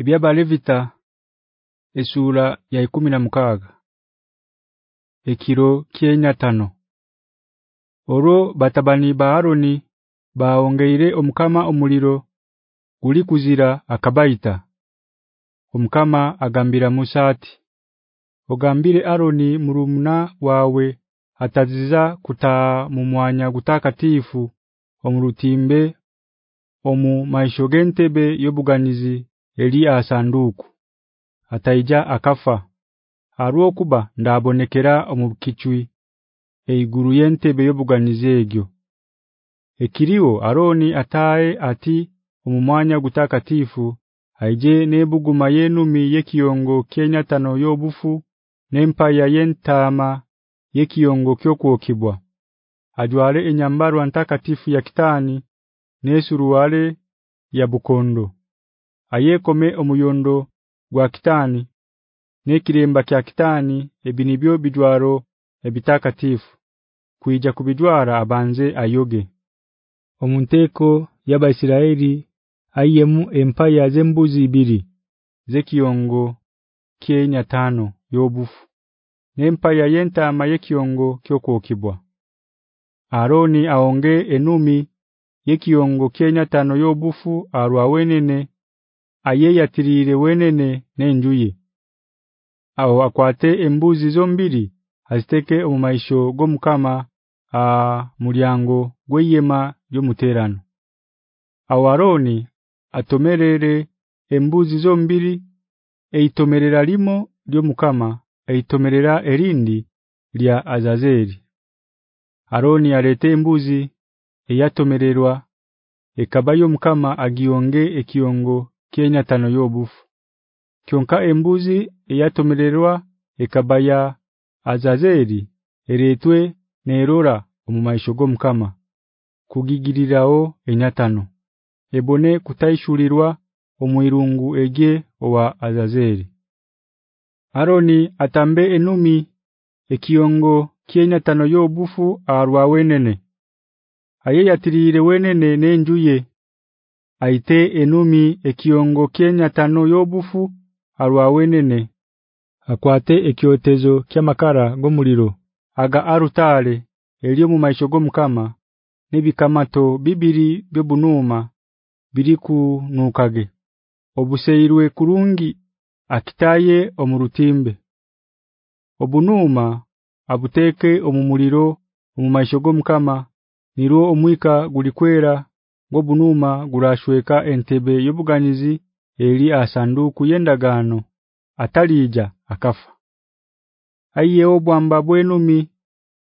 Ebyabalevita esura ya 16 Ekiro kyenya tano Oro batabani ba Aroni baongeire omkama omuliro guli kuzira akabaita omkama agambira Musa ati Ogambire Aroni murumuna wawe ataziza kutaa mu mwanya gutakatifu omurutimbe omu maishogentebe yobuganizi eli asanduku. Ataija akafa. Haruo kuba ndabonekera omukichwi eiguru yentebe yobuganizi egyo. Ekiriwo Aroni atae ati omumwanya gutakatifu aije nebuguma yenumi yekiyongo Kenya tano yobufu nempaya yentama yekiyongo kyokuokibwa ajwale enyambaro antakatifu ya kitani nesuruwale ya bukondo ayekome omuyondo gwa kitani nekiremba kya kitani ebinibyo bijwaro ebitakatifu kuija kubijwara abanze ayoge. Omunteko y'abaisiraeli ayemu empaya zembuzi ibiri zekiyongo Kenya tano yobufu nempaya yentama yekiyongo kyokuokibwa Aroni aonge enumi yekiyongo Kenya tano yobufu arwa wenene ayeyatirire wenene nenjuye aho akwate embuzi zombiri aziteke omumaisho gomukama a mulyango gweyema yomuterano. Awaroni atomerere embuzi zombiri eitomerera limo lyomukama eitomerera erindi lya azazeri Aroni alete embuzi eyatomererwa ekabayo mukama agionge ekiongo Kenya tano yobufu. Kyonka embuzi eyatomererwa ekabaya azazeri eretwe nerora omumaisho gomukama kugigirirawo enyatano ebone kutayishulirwa omwirungu ege wa azazeri Aroni atambe enumi ekiongo kyenyatano yobufu arwa wenene. Ayeyatirire wenene nenjuye aite enumi ekiongo Kenya tano yobufu arwa wenene akwate ekyotezo kyamakara gomuliro. Aga arutale eliyo mu maisho gomukama nebikamato bibiri byobunuma biriku nukage obuseirwe kurungi akitaye omurutimbe. Obunuma abuteke omumuliro omumaisho gomukama niro omwika gulikwera gobunuma gurashweka entebe yobuganizi eli asanduku yendagano atalija akafa. Aiye obwamba bwenumi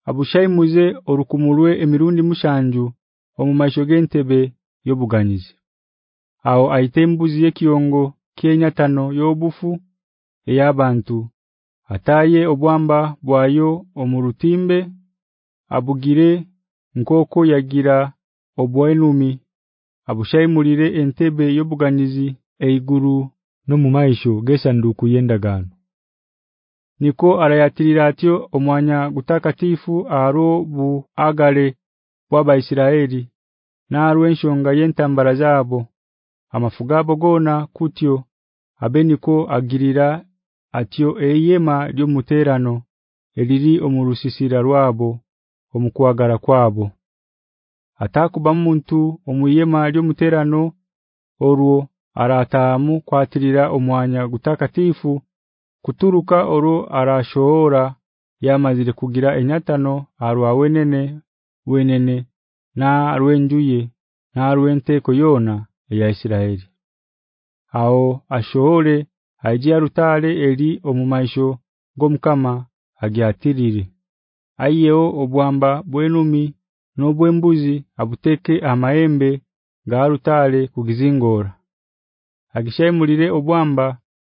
abushaimuze orukumulwe emirundi mushanju omumaisho gentebe yobuganizi Aho aitembuzi yekiongo Kenya tano yobufu eyabantu ataye obwamba bwayo omurutimbe abugire nkoko yagira obwenumi abushaimulire entebe yobuganizi eiguru no mumaisho gesanduku yendagano Niko arayatirira atyo omwanya gutakatifu aro bu agale bwaba Isiraeli na arwenshonga yentambara zabo amafugabo gona kutyo abeniko agirira atyo eyema lyomuterano eliri omurusisira rwabo omukwagara kwabo atakuba muntu omuyema lyomuterano orwo aratamu kwatirira omwanya gutakatifu kuturuka oro arashoora yamazire kugira enyatano arwa wenene na rwenjuye na rwenteko yona ya Isiraeli Ao ashore ajia rutale eli omumaisho gomkama agyatirire Ayeho obwamba bwenumi nobwembuzi abuteke amaembe garutale kugizingora Agishayimulire obwamba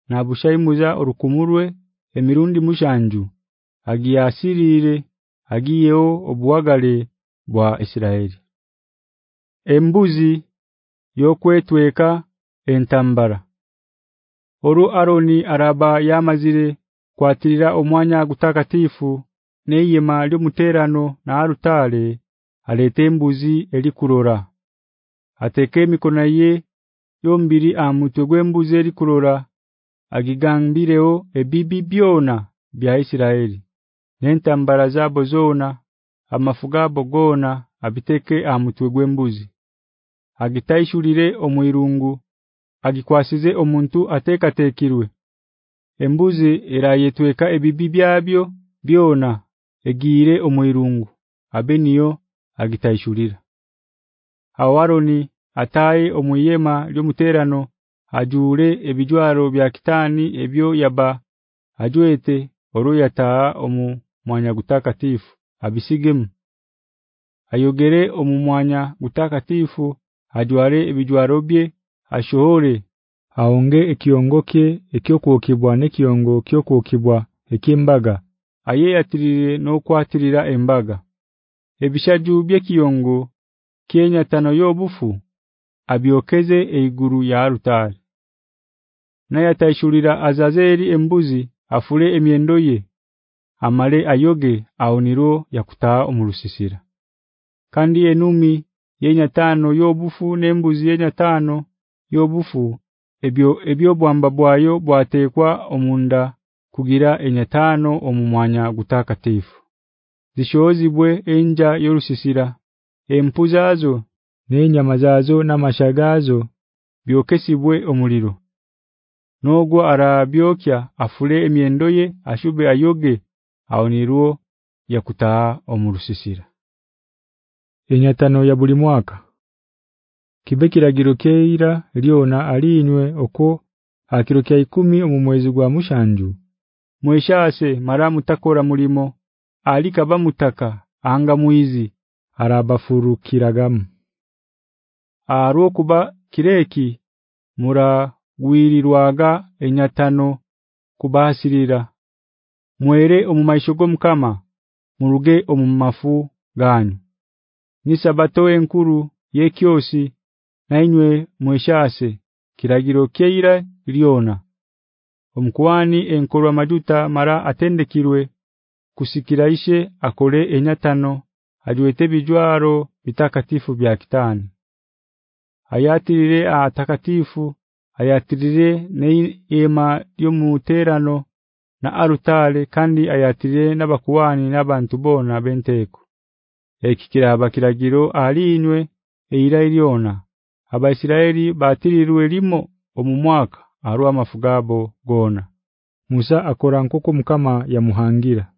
na bushaimuza orukumurwe emirundi mushanju. Agiyasirire agiyeo obwagale bwa Isiraeli. Embuzi yokwetweka entambara. Oru Aroni araba yamazire kwatirira omwanya gutakatifu neyema lyo muterano na arutale alete embuzi elikurora ateke mikono ye yombiri amutwe gwembuze eri kurora agigambireho ebibi byona bya Isiraeli nentambara zabo zona amafugabo gona abiteke amutwe gwembuzi. Agitayishulire omwirungu agikwasize omuntu atekatekirwe embuzi erayetweka ebibi byabyo byona egire omwirungu. Abeniyo agitayishulira awaroni ataye omuyema lyomuterano ajure ebijwaro bya kitani ebyo yaba ajwete oroyata omu mwanya gutakatifu abisigemu. Ayogere omu mwanya gutakatifu ajware ebijwaro bye ashohore aonge ekiongoke ekyokwokibwa nekiongo kyokuokibwa ekimbaga ayeyatirire no kwatirira embaga ebishaju kiyongo Kenya tano yobufu abyokeze eiguru ya rutari naye atayishulira azazeri embuzi afule emyendo ye amale ayoge aoniro yakutaa omurusisira kandi enumi yenya tano yobufu nembuzi yenya tano yobufu ebyo ebyo bwamba bwayo bwatekwa omunda kugira enyatano omumwanya gutakatifu zishozibwe enja yorusisira empuzazo nenyama zazo namashagazo byokesibwe omuliro. Nogwo arabyokya afule emyendo ye ashube ayoge aonirwo yakutaa omurusisira enyatano ya buli mwaka. Kibekiragiro keira liona alinywe oko akirokya 10 omumwezi gwa mushanju. Mweshase maramu takora mulimo alikaba mutaka anga muizi arabafurukiragamu. Aro kuba kireki mura gwirirwaga enyatano kubasirira. Mwere omumaisho gomkama muruge omumafu ganyu. Ni sabato enkuru yekyosi nainywe mweshase kiragiro keira liona omkwani enkorwa majuta mara atendekirwe kusikiraishe akole enyatano ajwete bijwaro bitakatifu bya kitani. Ayatirire atakatifu ayatirire neema yomuterano na arutale kandi ayatirire nabakuwani nabantu bona benteko. Ekikiraba kiragiro alinywe eira iliona abaisiraeli batirirwe limo omumwaka arwa mafugabo gona. Musa akora nkoko mukama ya muhangira